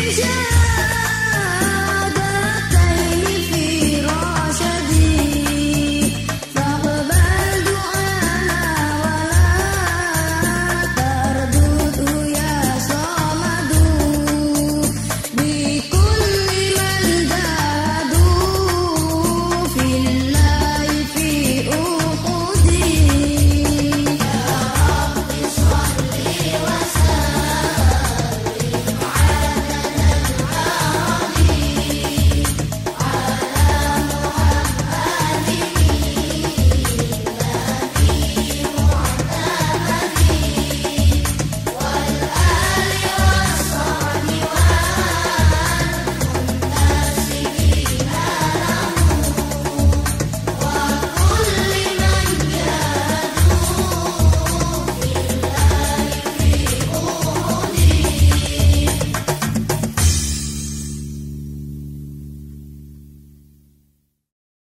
遇见。